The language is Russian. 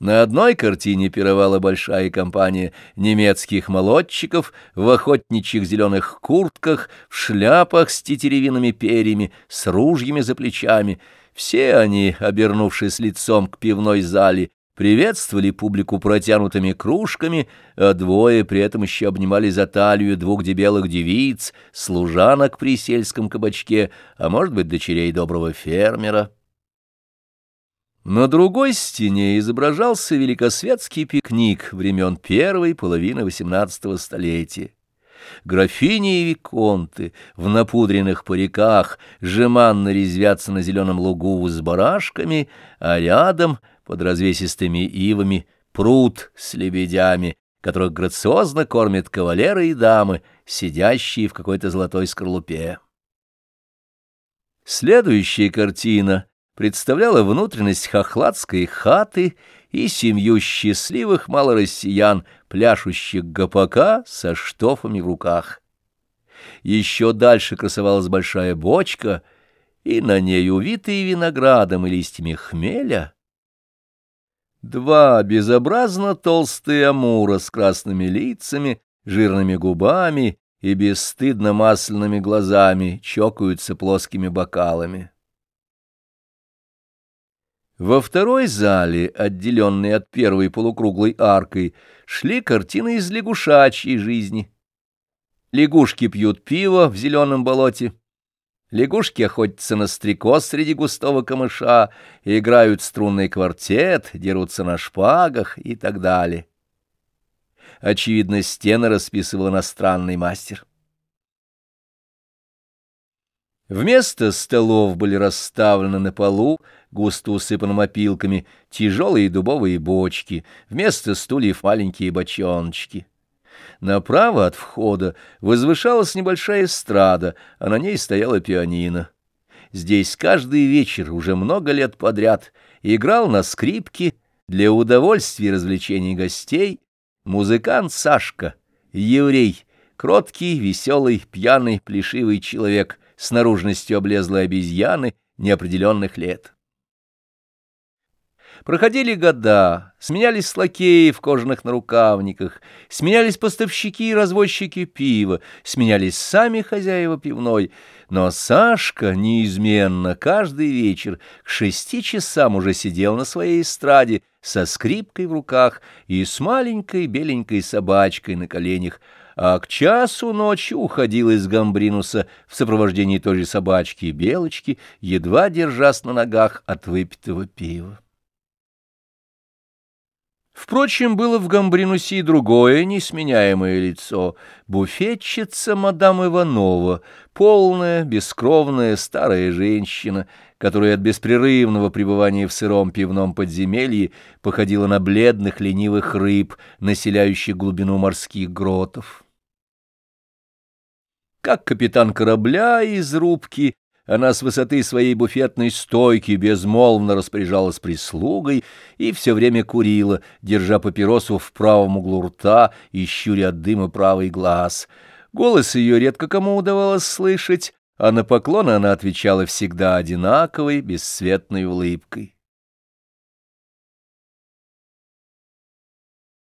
На одной картине пировала большая компания немецких молодчиков в охотничьих зеленых куртках, в шляпах с тетеревиными перьями, с ружьями за плечами. Все они, обернувшись лицом к пивной зале, приветствовали публику протянутыми кружками, а двое при этом еще обнимали за талию двух дебелых девиц, служанок при сельском кабачке, а может быть, дочерей доброго фермера. На другой стене изображался великосветский пикник времен первой половины XVIII столетия. Графини и виконты в напудренных париках жеманно резвятся на зеленом лугу с барашками, а рядом, под развесистыми ивами, пруд с лебедями, которых грациозно кормят кавалеры и дамы, сидящие в какой-то золотой скорлупе. Следующая картина представляла внутренность хохладской хаты и семью счастливых малороссиян, пляшущих гопака со штофами в руках. Еще дальше красовалась большая бочка, и на ней, увитые виноградом и листьями хмеля, два безобразно толстые амура с красными лицами, жирными губами и бесстыдно масляными глазами чокаются плоскими бокалами. Во второй зале, отделенной от первой полукруглой аркой, шли картины из лягушачьей жизни. Лягушки пьют пиво в зеленом болоте, лягушки охотятся на стрекоз среди густого камыша, играют струнный квартет, дерутся на шпагах и так далее. Очевидно, стены расписывал иностранный мастер. Вместо столов были расставлены на полу, густо усыпанным опилками, тяжелые дубовые бочки, вместо стульев маленькие бочоночки. Направо от входа возвышалась небольшая эстрада, а на ней стояла пианино. Здесь каждый вечер уже много лет подряд играл на скрипке для удовольствия и развлечений гостей музыкант Сашка, еврей, кроткий, веселый, пьяный, плешивый человек — с наружностью облезлой обезьяны неопределенных лет. Проходили года, сменялись лакеи в кожаных нарукавниках, сменялись поставщики и развозчики пива, сменялись сами хозяева пивной, но Сашка неизменно каждый вечер к шести часам уже сидел на своей эстраде со скрипкой в руках и с маленькой беленькой собачкой на коленях, а к часу ночи уходил из Гамбринуса в сопровождении той же собачки и белочки, едва держась на ногах от выпитого пива. Впрочем, было в Гамбринусе и другое несменяемое лицо — буфетчица мадам Иванова, полная, бескровная старая женщина, которая от беспрерывного пребывания в сыром пивном подземелье походила на бледных ленивых рыб, населяющих глубину морских гротов. Как капитан корабля из рубки, она с высоты своей буфетной стойки безмолвно распоряжалась прислугой и все время курила, держа папиросу в правом углу рта и щуря от дыма правый глаз. Голос ее редко кому удавалось слышать, а на поклоны она отвечала всегда одинаковой, бесцветной улыбкой.